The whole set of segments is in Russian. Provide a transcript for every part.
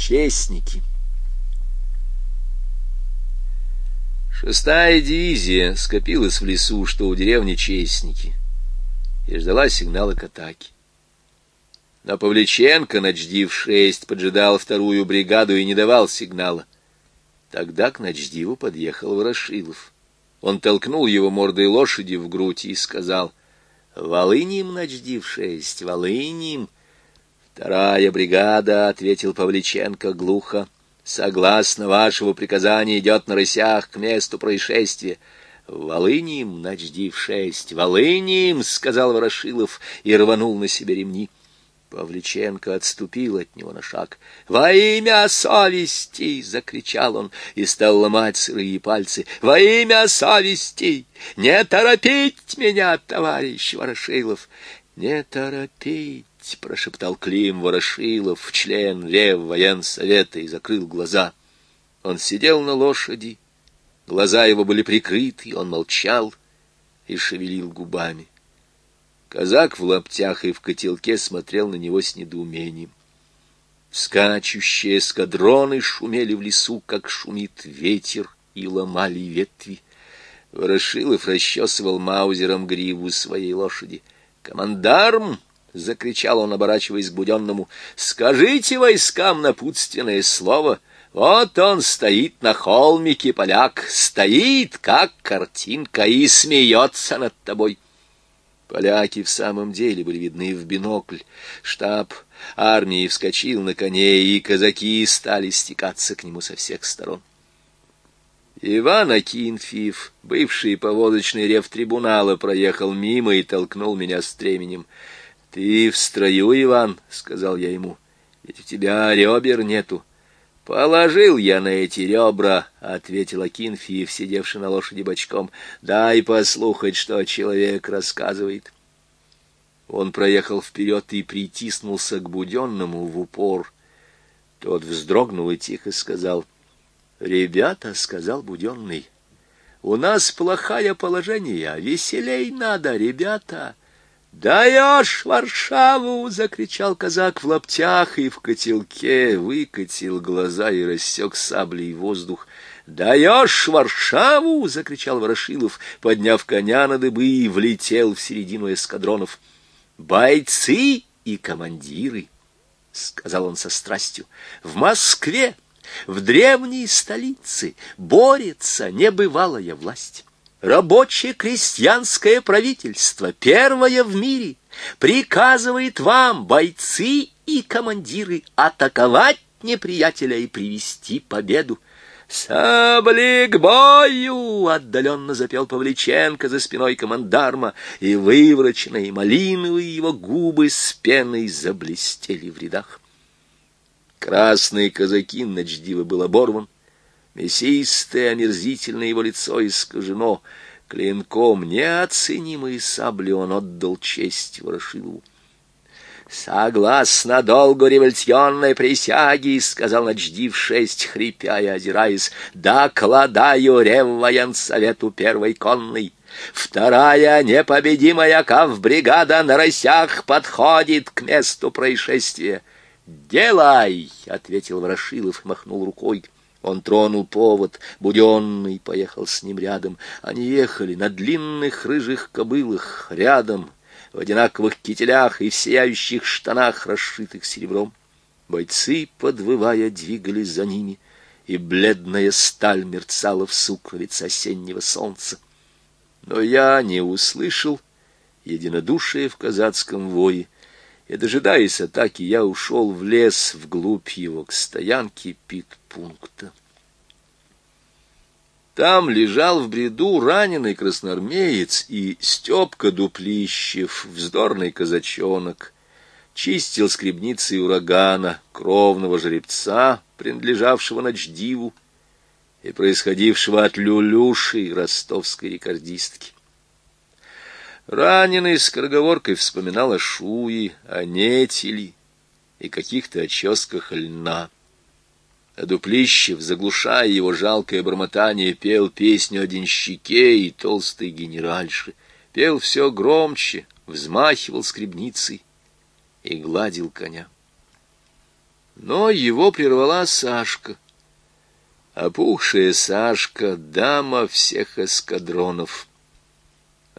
Честники. Шестая дивизия скопилась в лесу, что у деревни Честники, и ждала сигнала к атаке. Но Павличенко, начдив шесть, поджидал вторую бригаду и не давал сигнала. Тогда к начдиву подъехал Ворошилов. Он толкнул его мордой лошади в грудь и сказал, «Волыним, начдив шесть, волыним!» «Вторая бригада», — ответил Павличенко глухо, — «согласно вашего приказания идет на рысях к месту происшествия». «Волыним, начдив шесть, волыним!» — сказал Ворошилов и рванул на себе ремни. Павличенко отступил от него на шаг. «Во имя совести!» — закричал он и стал ломать сырые пальцы. «Во имя совести! Не торопить меня, товарищ Ворошилов! Не торопить!» — прошептал Клим Ворошилов, член Рев военсовета, и закрыл глаза. Он сидел на лошади, глаза его были прикрыты, он молчал и шевелил губами. Казак в лаптях и в котелке смотрел на него с недоумением. Скачущие эскадроны шумели в лесу, как шумит ветер, и ломали ветви. Ворошилов расчесывал маузером гриву своей лошади. «Командарм!» — закричал он, оборачиваясь к Буденному. «Скажите войскам напутственное слово. Вот он стоит на холмике, поляк, стоит, как картинка, и смеется над тобой». Поляки в самом деле были видны в бинокль. Штаб армии вскочил на коне, и казаки стали стекаться к нему со всех сторон. Иван Акинфиев, бывший поводочный рев трибунала, проехал мимо и толкнул меня стременем. — Ты в строю, Иван, — сказал я ему, — ведь у тебя ребер нету. — Положил я на эти ребра, — ответил Акинфиев, сидевший на лошади бочком. — Дай послухать, что человек рассказывает. Он проехал вперед и притиснулся к Буденному в упор. Тот вздрогнул и тихо сказал. — Ребята, — сказал Буденный, — у нас плохое положение, веселей надо, ребята. — «Даешь Варшаву!» — закричал казак в лаптях и в котелке, выкатил глаза и рассек саблей воздух. «Даешь Варшаву!» — закричал Ворошилов, подняв коня на дыбы и влетел в середину эскадронов. «Бойцы и командиры!» — сказал он со страстью. «В Москве, в древней столице, борется небывалая власть». Рабочее крестьянское правительство, первое в мире, приказывает вам, бойцы и командиры, атаковать неприятеля и привести победу. «Сабли к бою!» — отдаленно запел Павличенко за спиной командарма, и вывороченные малиновые его губы с пеной заблестели в рядах. Красный казакин Ночдива был оборван, Мясистое, омерзительное его лицо искажено. Клинком неоценимой сабли он отдал честь Ворошилову. «Согласно долгу революционной присяги, — сказал начдив шесть, хрипя и озираясь, — докладаю реввоенсовету первой конной. Вторая непобедимая кавбригада на рысях подходит к месту происшествия. «Делай!» — ответил Ворошилов и махнул рукой. Он тронул повод, буденный поехал с ним рядом. Они ехали на длинных рыжих кобылах, рядом, в одинаковых кителях и в сияющих штанах, расшитых серебром. Бойцы, подвывая, двигались за ними, и бледная сталь мерцала в сукровице осеннего солнца. Но я не услышал единодушие в казацком вое, и, дожидаясь атаки, я ушел в лес вглубь его, к стоянке пит-пункта. Там лежал в бреду раненый красноармеец, и Степка Дуплищев, вздорный казачонок, чистил скребницы урагана, кровного жеребца, принадлежавшего ночдиву и происходившего от Люлюши, ростовской рекордистки. Раненый скороговоркой вспоминал о Шуи, о Нетели и каких-то оческах льна. А Дуплищев, заглушая его жалкое бормотание, пел песню о денщике и толстой генеральше. Пел все громче, взмахивал скребницей и гладил коня. Но его прервала Сашка. Опухшая Сашка — дама всех эскадронов.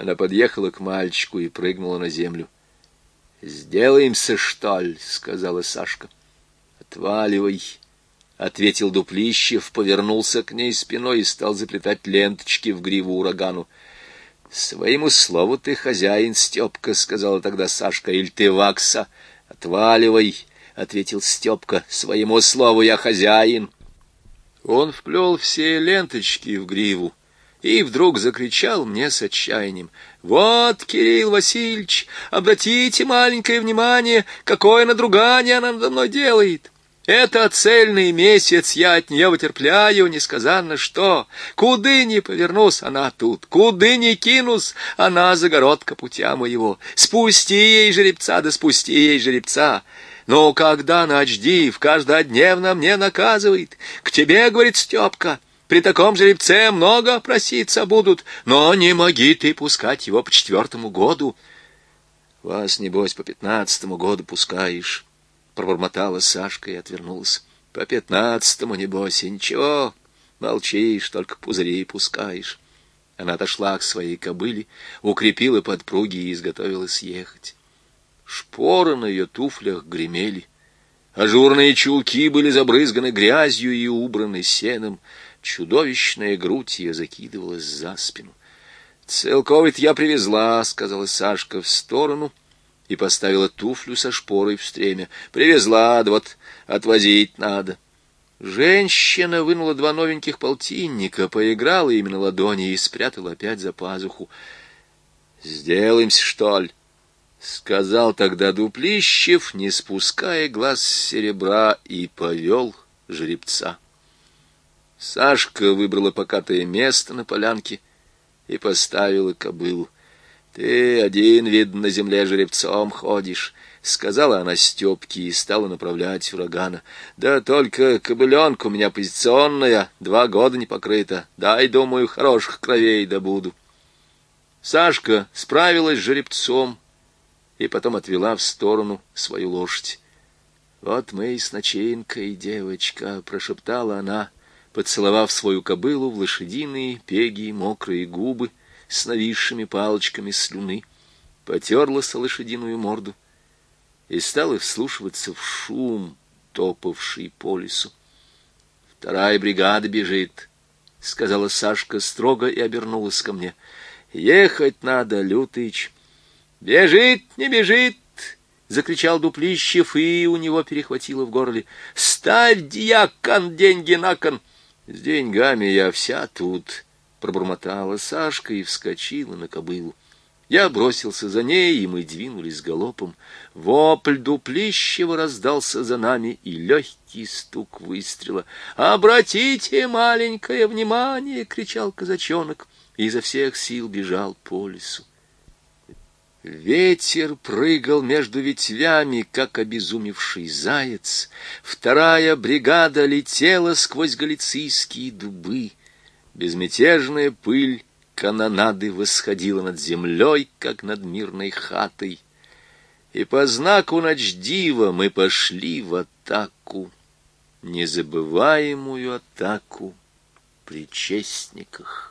Она подъехала к мальчику и прыгнула на землю. «Сделаемся, что ли?» — сказала Сашка. «Отваливай!» — ответил Дуплищев, повернулся к ней спиной и стал заплетать ленточки в гриву урагану. «Своему слову ты хозяин, Степка», — сказала тогда Сашка, — «иль ты вакса? Отваливай!» — ответил Степка. — Своему слову я хозяин. Он вплел все ленточки в гриву и вдруг закричал мне с отчаянием. — Вот, Кирилл Васильевич, обратите маленькое внимание, какое надругание она надо мной делает. Это цельный месяц я от нее вытерпляю, несказанно что. Куды ни повернусь, она тут, куды ни кинусь, она загородка путя моего. Спусти ей жеребца, да спусти ей жеребца. Но когда Ночдив каждодневно мне наказывает, к тебе, говорит Степка, при таком жеребце много проситься будут, но не моги ты пускать его по четвертому году. Вас, небось, по пятнадцатому году пускаешь, — пробормотала Сашка и отвернулась. По пятнадцатому, небось, и ничего, молчишь, только пузыри пускаешь. Она отошла к своей кобыле, укрепила подпруги и изготовилась ехать. Шпоры на ее туфлях гремели. Ажурные чулки были забрызганы грязью и убраны сеном. Чудовищная грудь ее закидывалась за спину. «Целковый я привезла», — сказала Сашка в сторону и поставила туфлю со шпорой в стремя. «Привезла, да вот отвозить надо». Женщина вынула два новеньких полтинника, поиграла ими на ладони и спрятала опять за пазуху. «Сделаемся, что ли?» — сказал тогда Дуплищев, не спуская глаз с серебра, и повел жеребца. Сашка выбрала покатое место на полянке и поставила кобылу. — Ты один, видно, на земле жеребцом ходишь, — сказала она Степке и стала направлять урагана. — Да только кобыленка у меня позиционная, два года не покрыта. Дай, думаю, хороших кровей добуду. Сашка справилась с жеребцом, и потом отвела в сторону свою лошадь. «Вот мы и с ночинкой, девочка», — прошептала она, поцеловав свою кобылу в лошадиные, пеги, мокрые губы с нависшими палочками слюны, потерлась лошадиную морду и стала вслушиваться в шум, топавший по лесу. «Вторая бригада бежит», — сказала Сашка строго и обернулась ко мне. «Ехать надо, Лютыч». «Бежит, не бежит!» — закричал Дуплищев, и у него перехватило в горле. «Ставь, дьякон, деньги на кон!» «С деньгами я вся тут!» — пробормотала Сашка и вскочила на кобылу. Я бросился за ней, и мы двинулись галопом. Вопль Дуплищева раздался за нами, и легкий стук выстрела. «Обратите маленькое внимание!» — кричал казачонок, и изо всех сил бежал по лесу. Ветер прыгал между ветвями, как обезумевший заяц. Вторая бригада летела сквозь галицийские дубы. Безмятежная пыль канонады восходила над землей, как над мирной хатой. И по знаку ночдива мы пошли в атаку, незабываемую атаку при честниках.